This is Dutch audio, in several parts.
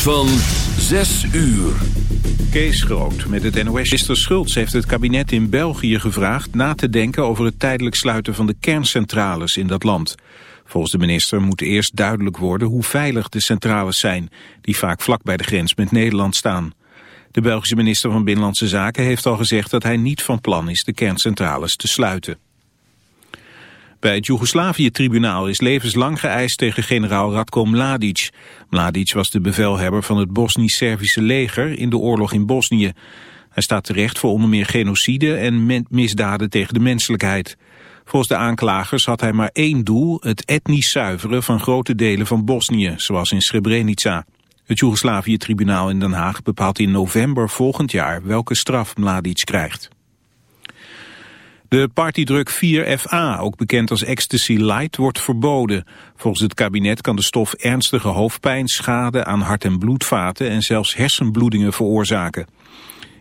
van 6 uur. Kees Groot met het NOS. Minister Schultz heeft het kabinet in België gevraagd na te denken over het tijdelijk sluiten van de kerncentrales in dat land. Volgens de minister moet eerst duidelijk worden hoe veilig de centrales zijn, die vaak vlak bij de grens met Nederland staan. De Belgische minister van Binnenlandse Zaken heeft al gezegd dat hij niet van plan is de kerncentrales te sluiten. Bij het Joegoslavië-tribunaal is levenslang geëist tegen generaal Radko Mladic. Mladic was de bevelhebber van het Bosnisch-Servische leger in de oorlog in Bosnië. Hij staat terecht voor onder meer genocide en misdaden tegen de menselijkheid. Volgens de aanklagers had hij maar één doel, het etnisch zuiveren van grote delen van Bosnië, zoals in Srebrenica. Het Joegoslavië-tribunaal in Den Haag bepaalt in november volgend jaar welke straf Mladic krijgt. De partydruk 4FA, ook bekend als Ecstasy Light, wordt verboden. Volgens het kabinet kan de stof ernstige hoofdpijn, schade aan hart- en bloedvaten en zelfs hersenbloedingen veroorzaken.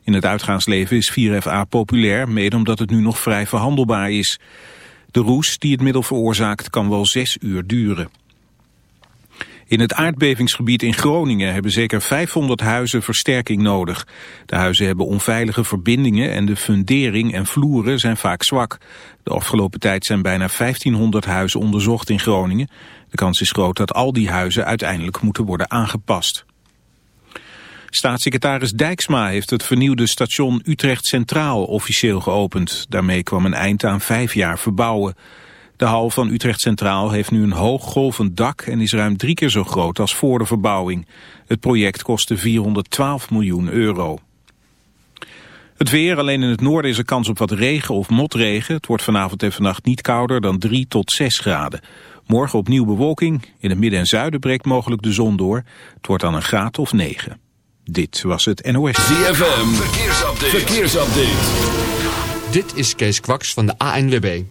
In het uitgaansleven is 4FA populair, mede omdat het nu nog vrij verhandelbaar is. De roes die het middel veroorzaakt kan wel zes uur duren. In het aardbevingsgebied in Groningen hebben zeker 500 huizen versterking nodig. De huizen hebben onveilige verbindingen en de fundering en vloeren zijn vaak zwak. De afgelopen tijd zijn bijna 1500 huizen onderzocht in Groningen. De kans is groot dat al die huizen uiteindelijk moeten worden aangepast. Staatssecretaris Dijksma heeft het vernieuwde station Utrecht Centraal officieel geopend. Daarmee kwam een eind aan vijf jaar verbouwen. De hal van Utrecht Centraal heeft nu een hoog golvend dak en is ruim drie keer zo groot als voor de verbouwing. Het project kostte 412 miljoen euro. Het weer, alleen in het noorden is er kans op wat regen of motregen. Het wordt vanavond en vannacht niet kouder dan 3 tot 6 graden. Morgen opnieuw bewolking. In het midden en zuiden breekt mogelijk de zon door. Het wordt dan een graad of 9. Dit was het NOS. ZFM, verkeersupdate. verkeersupdate. Dit is Kees Kwaks van de ANWB.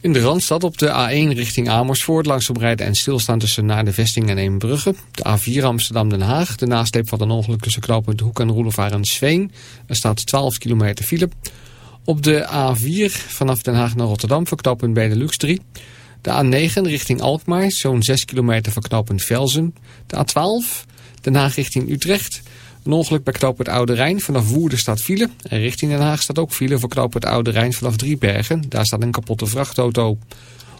In de Randstad op de A1 richting Amersfoort langzaam rijden en stilstaan tussen naar de vesting en Eembrugge. De A4 Amsterdam-Den Haag, de nasleep van een ongeluk tussen knooppunt Hoek en Roelevaar en Sveen. Er staat 12 kilometer file. Op de A4 vanaf Den Haag naar Rotterdam verknooppunt Benelux 3. De A9 richting Alkmaar, zo'n 6 kilometer verknooppunt Velzen. De A12 Den Haag richting Utrecht. Een ongeluk bij knooppunt Oude Rijn. Vanaf Woerden staat file. En richting Den Haag staat ook file voor knooppunt Oude Rijn vanaf Driebergen. Daar staat een kapotte vrachtauto.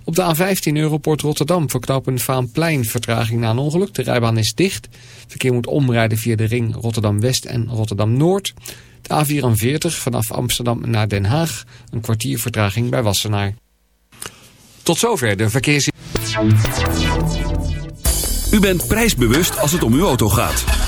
Op de A15 Europort Rotterdam voor knooppunt Vaanplein vertraging na een ongeluk. De rijbaan is dicht. Verkeer moet omrijden via de ring Rotterdam-West en Rotterdam-Noord. De A44 vanaf Amsterdam naar Den Haag. Een kwartier vertraging bij Wassenaar. Tot zover de verkeers... U bent prijsbewust als het om uw auto gaat.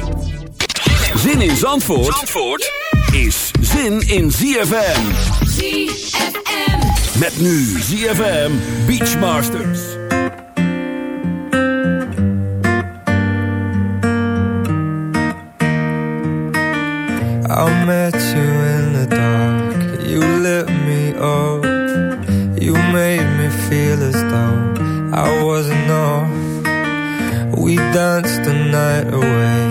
Zin in Zandvoort, Zandvoort is zin in ZFM. ZFM. Met nu ZFM Beachmasters. I met you in the dark. You lit me up. You made me feel as though I wasn't off. We danced the night away.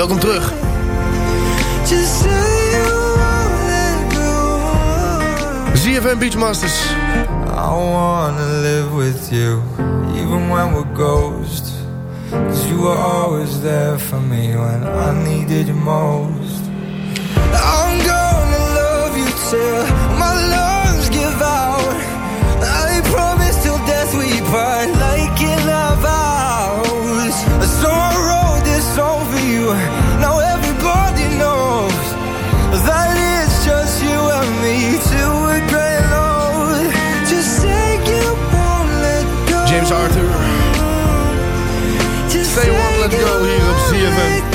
Welkom terug. ZFM Beachmasters. I wanna live with you, even when we're ghosts. Cause you were always there for me when I needed you most. I'm gonna love you till my lungs give out. I promise till death we part like in our vows. So I wrote this song you. Now everybody knows that it's just you and me till we're gray. Just say you won't let go. James Arthur. Just Say won't let go hier op ZFM.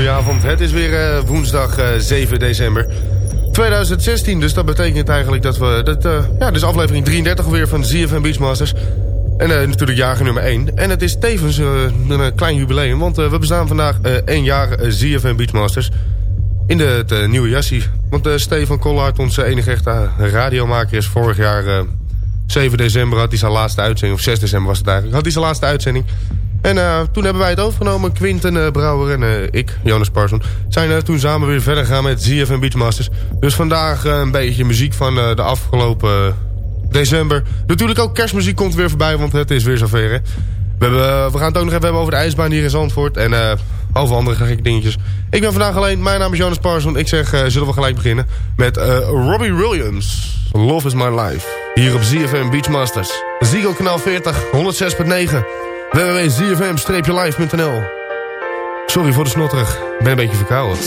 Goedenavond. Het is weer eh, woensdag eh, 7 december 2016. Dus dat betekent eigenlijk dat we... Dat, eh, ja, is aflevering 33 alweer van ZFM Beachmasters. En natuurlijk jager nummer 1. En het is tevens een klein jubileum. Want we bestaan vandaag één jaar ZFM Beachmasters. In de, het nieuwe jassie. Want Stefan Kollard, onze enige echte radiomaker... is vorig jaar eh, 7 december had hij zijn laatste uitzending. Of 6 december was het eigenlijk. Had hij zijn laatste uitzending. En eh, toen hebben wij het overgenomen. Quinten eh, Brouwer en eh, ik, Jonas Parson. Zijn toen samen weer verder gegaan met ZFM Beachmasters. Dus vandaag een beetje muziek van de afgelopen december. Natuurlijk ook kerstmuziek komt weer voorbij, want het is weer zover. Hè? We, hebben, we gaan het ook nog even hebben over de ijsbaan hier in Zandvoort. En over andere gekke dingetjes. Ik ben vandaag alleen. Mijn naam is Jonas Parson. Ik zeg, zullen we gelijk beginnen met Robbie Williams. Love is my life. Hier op ZFM Beachmasters. Zigo kanaal 40, 106.9. www.zfm-live.nl Sorry voor de snotterig. Ik ben een beetje verkouden.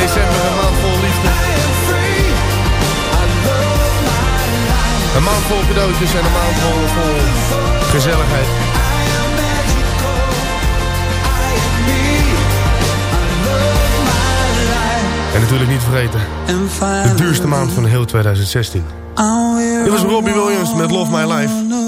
December, een maand vol liefde. Een maand vol cadeautjes en een maand vol, vol gezelligheid. En natuurlijk niet vergeten, de duurste maand van heel 2016. Dit was Robbie Williams met Love My Life.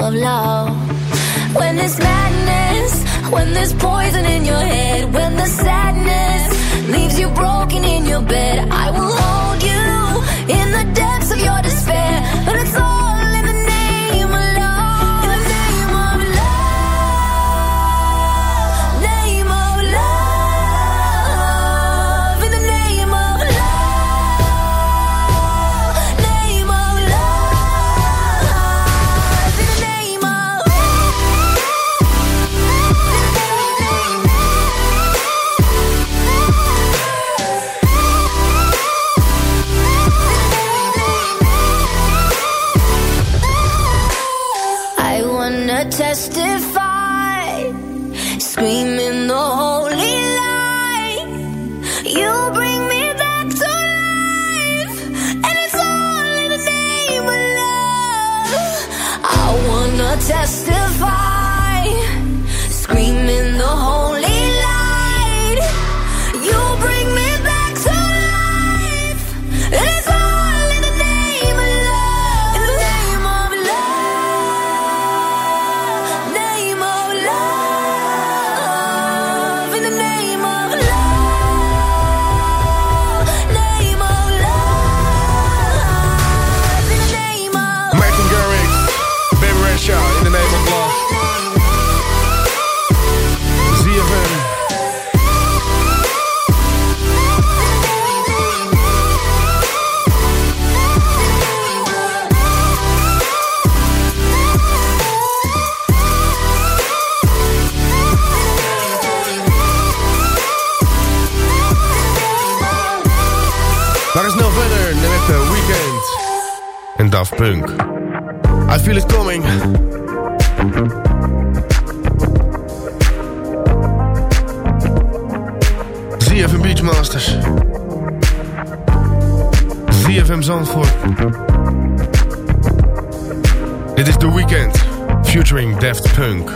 of love. When there's madness, when there's poison in your head, when the sadness leaves you broken in your bed, I will hold you in the depths of your despair. But it's all gaan er snel verder met en Daft Punk. I feel it coming. ZFM Beachmasters. ZFM Zandvoort. Dit is The Weeknd, featuring Daft Punk.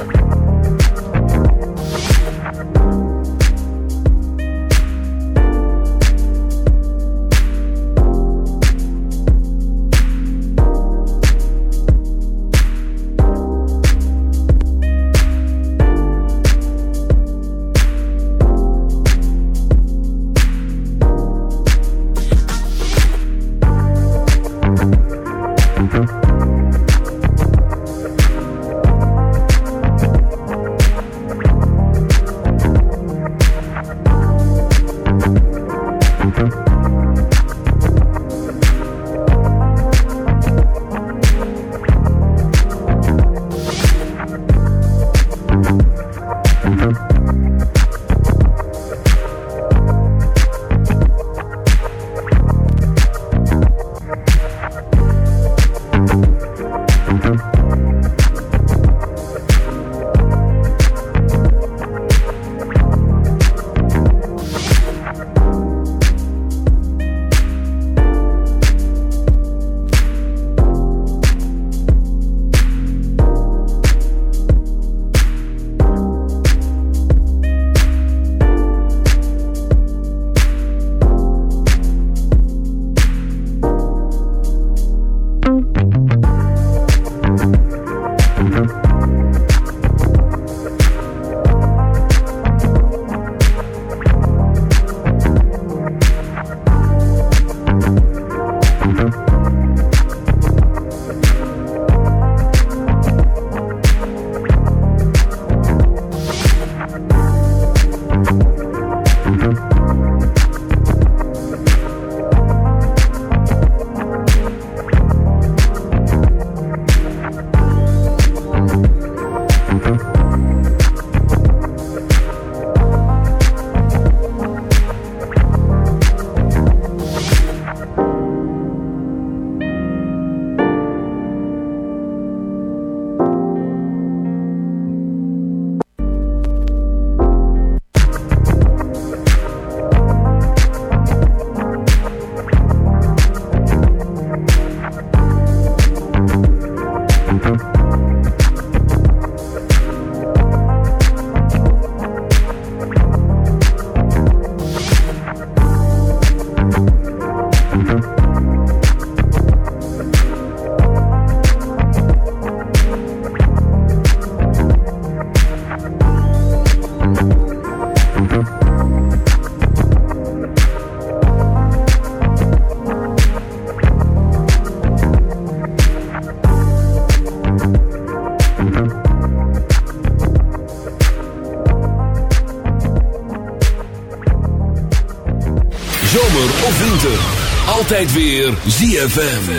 altijd weer ZFM.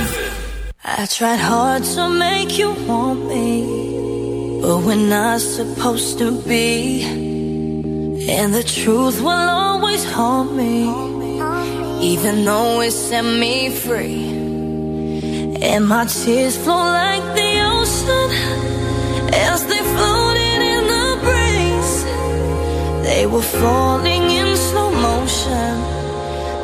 I tried hard to make you want me. But we're not supposed to be. And the truth will always haunt me. Even though it set me free. And my tears flow like the ocean. As they floated in the breeze. They were falling in slow motion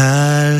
Her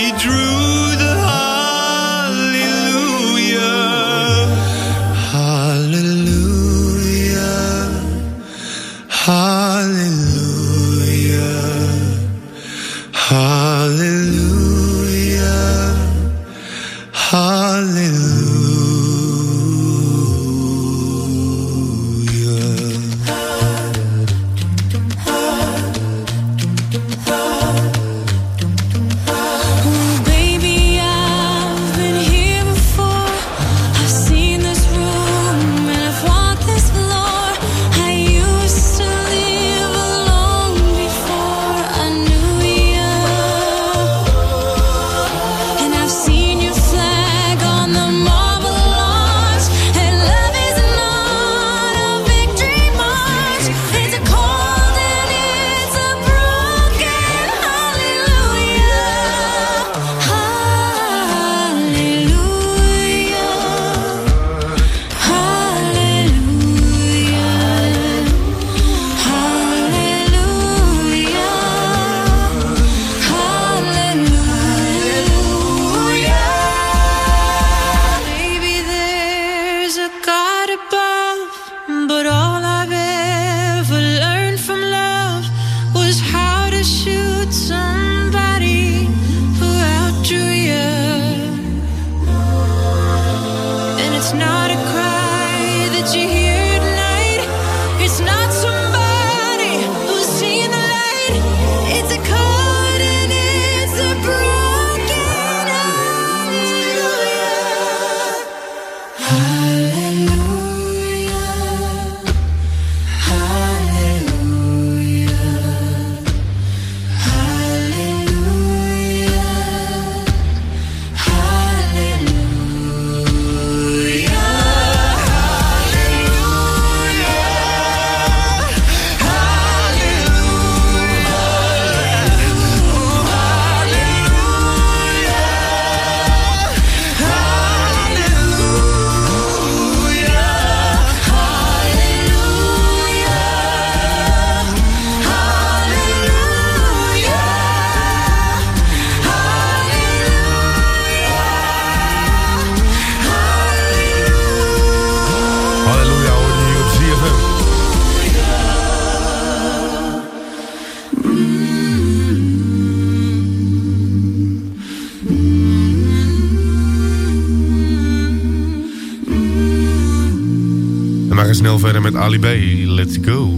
verder met Ali Let's go.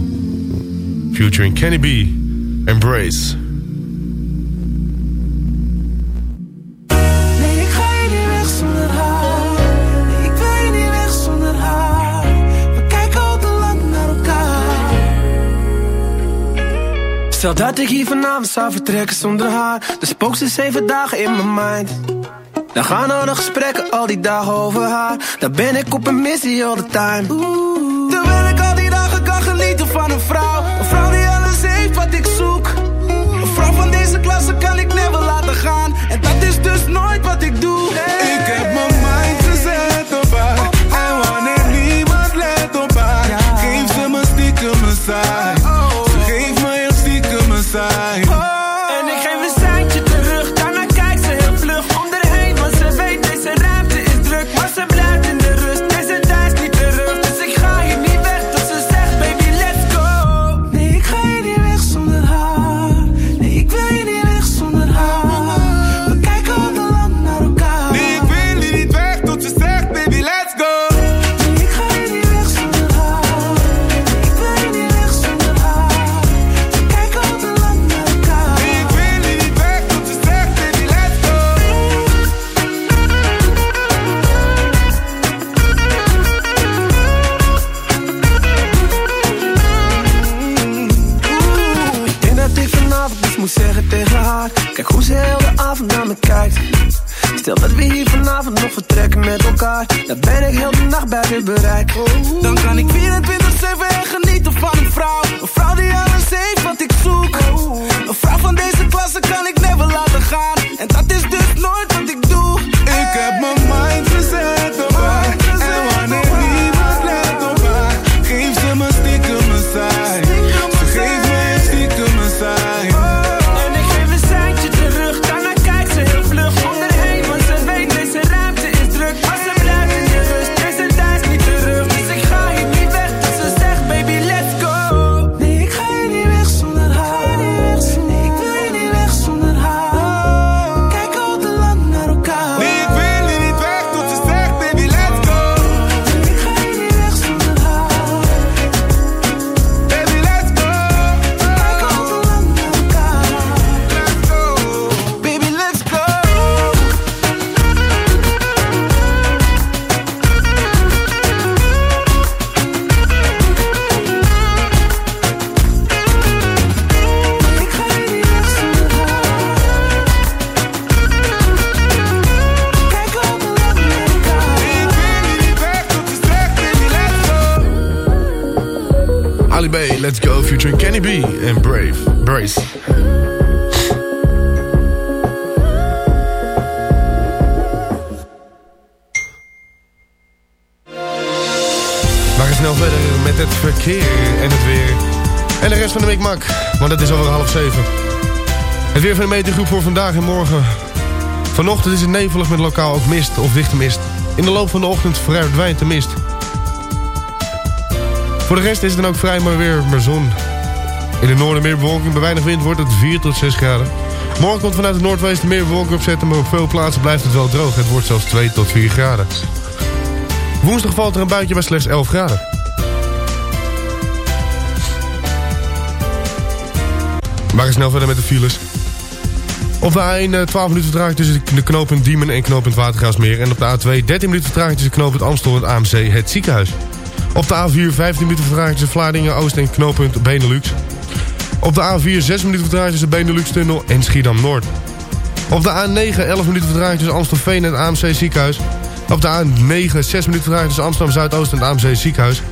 Featuring Kenny B. Embrace. Stel dat ik hier vanavond zou vertrekken zonder haar. De spook is zeven dagen in mijn mind. Dan gaan al nog gesprekken al die dagen over haar. Dan ben ik op een missie all the time van een vrouw. Een vrouw die alles heeft wat ik zoek. Een vrouw van deze klasse kan ik never laten gaan. En dat is dus nooit wat ik doe. buiten bereik. Dan kan ik weer en het weer. En de rest van de week mak, want het is over half zeven. Het weer van de metergroep voor vandaag en morgen. Vanochtend is het nevelig met lokaal ook mist of dichte mist. In de loop van de ochtend verdwijnt de mist. Voor de rest is het dan ook vrij mooi weer met zon. In het noorden meer bewolking, bij weinig wind wordt het 4 tot 6 graden. Morgen komt vanuit het noordwesten meer bewolking opzetten, maar op veel plaatsen blijft het wel droog. Het wordt zelfs 2 tot 4 graden. Woensdag valt er een buitje bij slechts 11 graden. We gaan snel verder met de files. Op de A1 eh, 12 minuten vertraging tussen de knooppunt Diemen en knooppunt Watergaasmeer. En op de A2 13 minuten vertraging tussen knooppunt Amstel en AMC het ziekenhuis. Op de A4 15 minuten vertraging tussen Vlaardingen Oost en knooppunt Benelux. Op de A4 6 minuten vertraging tussen Benelux Tunnel en Schiedam Noord. Op de A9 11 minuten vertraging tussen Amstelveen en het AMC ziekenhuis. Op de A9 6 minuten vertraging tussen Amsterdam Zuidoost en het AMC ziekenhuis.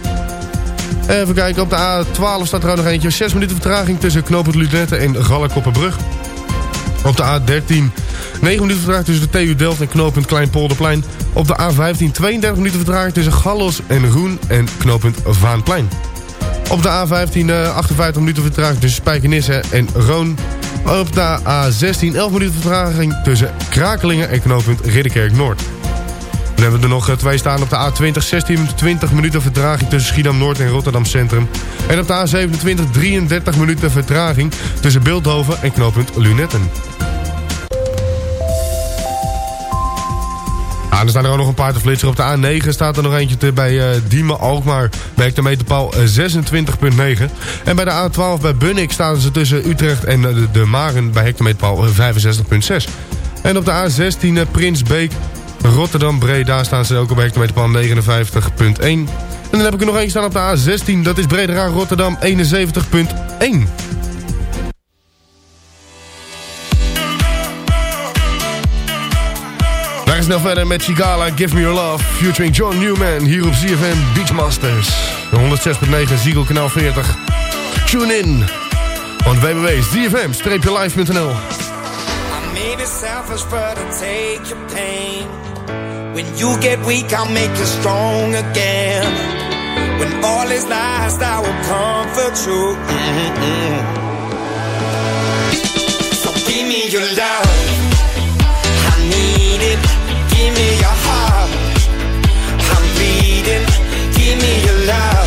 Even kijken, op de A12 staat er nog eentje. 6 minuten vertraging tussen knooppunt Ludette en Gallenkoppenbrug. Op de A13 9 minuten vertraging tussen de TU Delft en knooppunt Kleinpolderplein. Op de A15 32 minuten vertraging tussen Gallos en Roen en knooppunt Vaanplein. Op de A15 eh, 58 minuten vertraging tussen Spijkenisse en Roon. Op de A16 11 minuten vertraging tussen Krakelingen en knooppunt Ridderkerk Noord. Dan hebben we er nog eh, twee staan op de A20 16 20 minuten vertraging tussen Schiedam Noord en Rotterdam Centrum. En op de A27 33 minuten vertraging tussen Beeldhoven en knooppunt Lunetten. Ah, er staan er ook nog een paar te flitsen. Op de A9 staat er nog eentje te bij uh, Diemen Alkmaar bij hectometerpaal uh, 26.9. En bij de A12 bij Bunnik staan ze tussen Utrecht en de, de Maren bij hectometerpaal 65.6. En op de A16 uh, Prinsbeek Rotterdam Breda staan ze ook op hectometerpaal 59.1. En dan heb ik er nog één staan op de A16. Dat is Breda Rotterdam 71.1. We gaan snel verder met Chigala, Give Me Your Love, featuring John Newman, hier op CFM Beachmasters. 106.9, Ziegel kanaal 40. Tune in on www.zfm-live.nl I pain. When you get weak, I'll make you strong again. When all is lost, I will comfort you. Mm-mm. So give me your love. I need it. Give me your heart. I'm bleeding. Give me your love.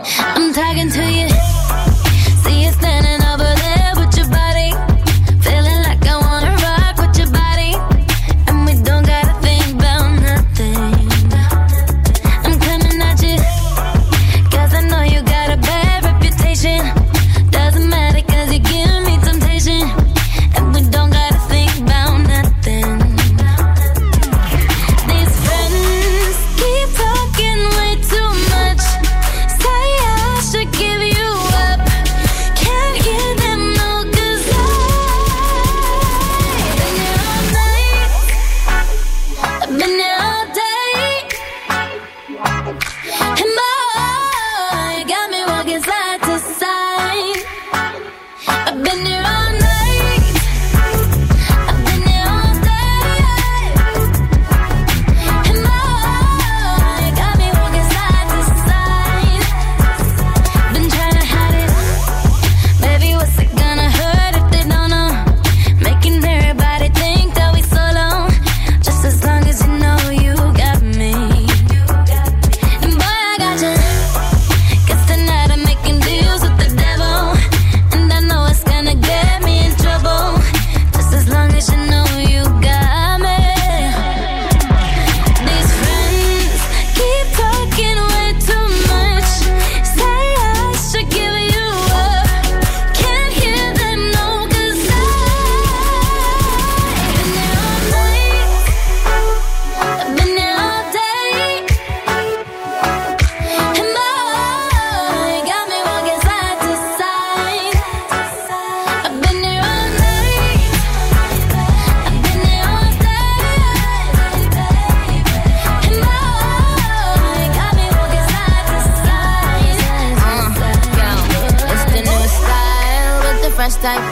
I'm talking to you.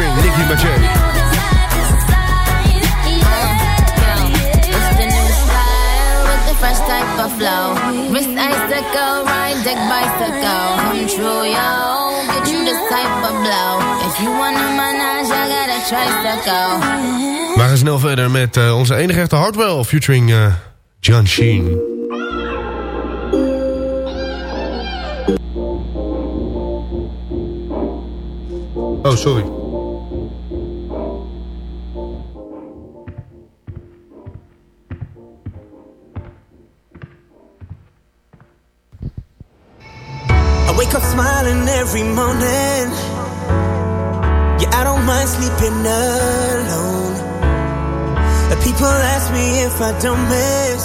featuring Nicki Minaj. It's the new style with the fresh type of flow. Wrist icicle, ride deck bicycle. Come true, yo. Get you this type of blow. If you wanna manage, I got a tricycle. We gaan snel verder met eh, onze enige echte Hardwell, featuring eh, John Sheen. Oh, sorry. Wake up smiling every morning. Yeah, I don't mind sleeping alone. People ask me if I don't miss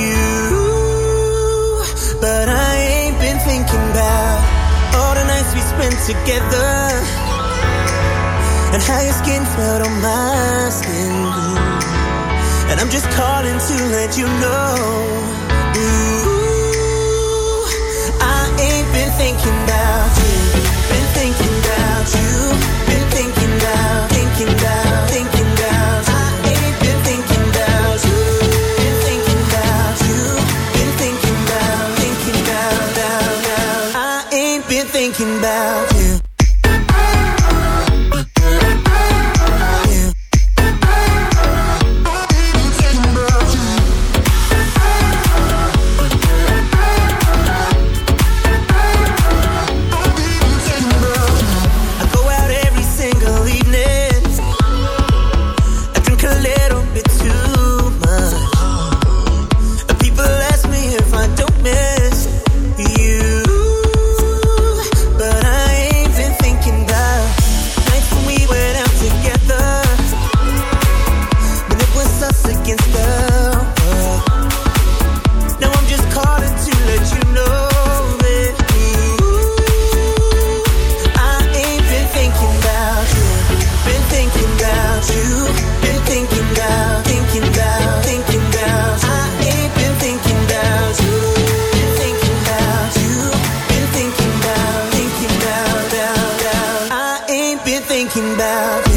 you. But I ain't been thinking about all the nights we spent together. and how your skin felt on my skin. And I'm just calling to let you know. Thinking about thinking about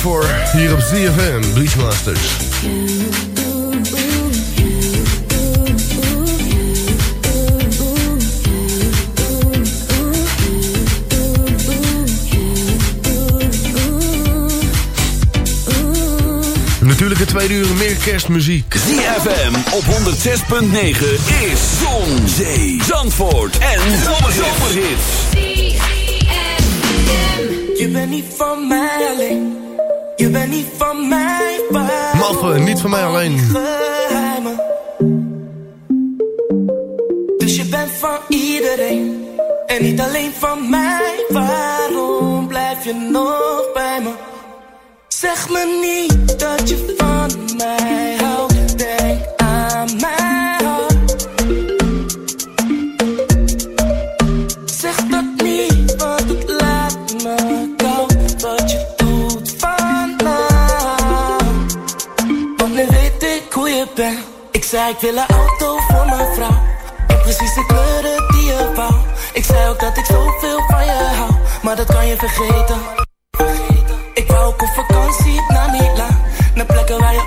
for. Hier op ZFM, Beachmasters. Natuurlijk het tweede uur meer kerstmuziek. ZFM op 106.9 is Zon, Zee, Zandvoort en Zomerhits. Je bent niet van mij alleen. Je bent niet van mij, Maffe, niet van mij alleen. geheimen. Dus je bent van iedereen. En niet alleen van mij. Waarom blijf je nog bij me? Zeg me niet dat je van mij houdt. Ik wil een auto voor mijn vrouw. En precies de kleuren die je wou. Ik zei ook dat ik zoveel van je hou. Maar dat kan je vergeten. Ik wou ook op vakantie naar Milaan. Naar plekken waar je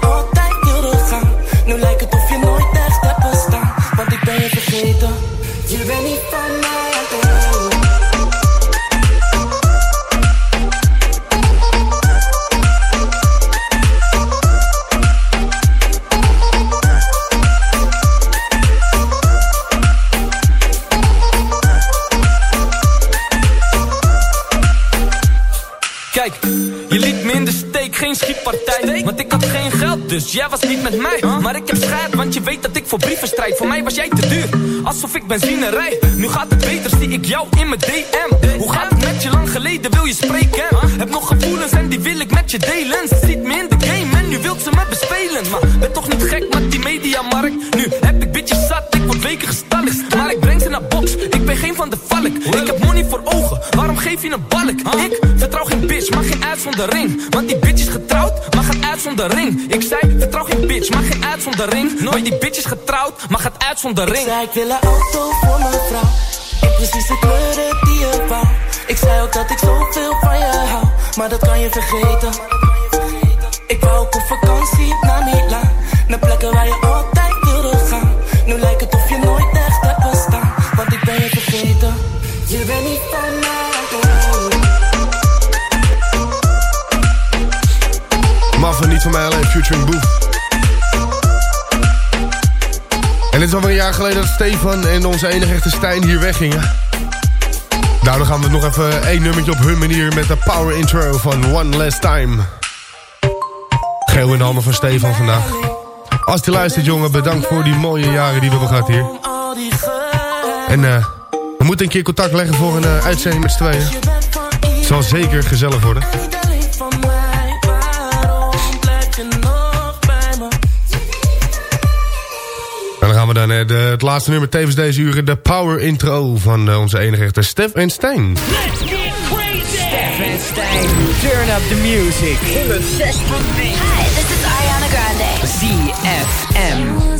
jij was niet met mij. Maar ik heb schijt, want je weet dat ik voor brieven strijd. Voor mij was jij te duur, alsof ik benzine rij. Nu gaat het beter, zie ik jou in mijn DM. Hoe gaat het met je lang geleden, wil je spreken? Heb nog gevoelens en die wil ik met je delen. Ze ziet me in de game en nu wilt ze me bespelen. Maar ben toch niet gek met die mediamarkt. Nu heb ik bitches zat, ik word weken gestalkt. Maar ik breng ze naar box, ik ben geen van de valk. Ik heb money voor ogen, waarom geef je een balk? Ik vertrouw geen bitch, maar geen uitzondering. Want die bitch is getrouwd, ring. Ik zei, vertrouw geen bitch, maar geen uitzondering. Nooit die bitch is getrouwd, maar gaat uit zonder ring. Ik zei ik wil een auto voor mijn vrouw. In precies de kleuren die je wou. Ik zei ook dat ik zoveel van je hou. Maar dat kan je vergeten. Ik wou ook op vakantie naar Milaan. Naar plekken waar je altijd wilde gaan. Nu lijkt het of je nooit echt hebt bestaan. Want ik ben je vergeten. Je bent niet van Niet van mij alleen, Boef. En het is alweer een jaar geleden dat Stefan en onze enige echte Stijn hier weggingen. Daardoor gaan we nog even één nummertje op hun manier met de power intro van One Last Time. Geel in de handen van Stefan vandaag. Als je luistert jongen, bedankt voor die mooie jaren die we hebben gehad hier. En eh, we moeten een keer contact leggen voor een eh, uitzending met z'n tweeën. Het zal zeker gezellig worden. En dan gaan we dan eh, de, het laatste nummer tevens deze uren. De power intro van eh, onze enige echte Stef en Stijn. Stef en Stijn, turn up the music. 106.9. Hi, this is Ariana Grande. ZFM.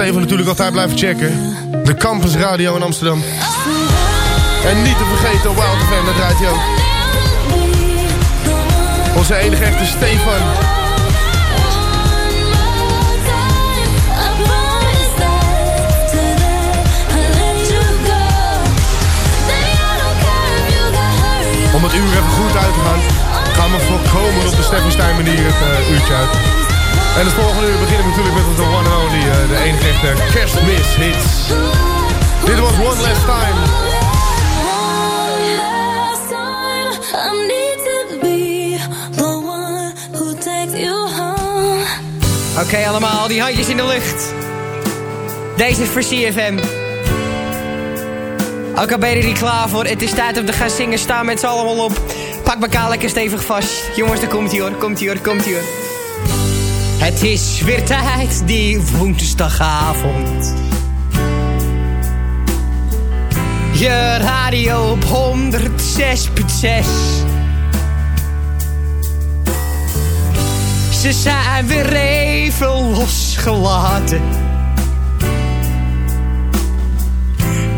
Steven natuurlijk altijd blijven checken. De Campus Radio in Amsterdam. En niet te vergeten, Wild FM, dat draait hij ook. Onze enige echte Stefan. Om het uur even goed uit te gaan, gaan we voorkomen op de Steffenstein manier het eh, uurtje uit. En het volgende uur beginnen we natuurlijk met de one and only, eh, de enige echte kerstmis hits. Dit was One Last Time. Oké allemaal, die handjes in de lucht. Deze is voor CFM. Ook al ben je er niet klaar voor, het is tijd om te gaan zingen. Staan met z'n allemaal op. Pak elkaar lekker stevig vast. Jongens, daar komt ie hoor, komt ie hoor, komt ie hoor. Het is weer tijd, die woensdagavond. Je radio op 106.6. Ze zijn weer even losgelaten.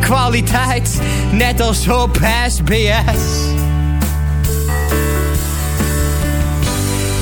Kwaliteit, net als op SBS.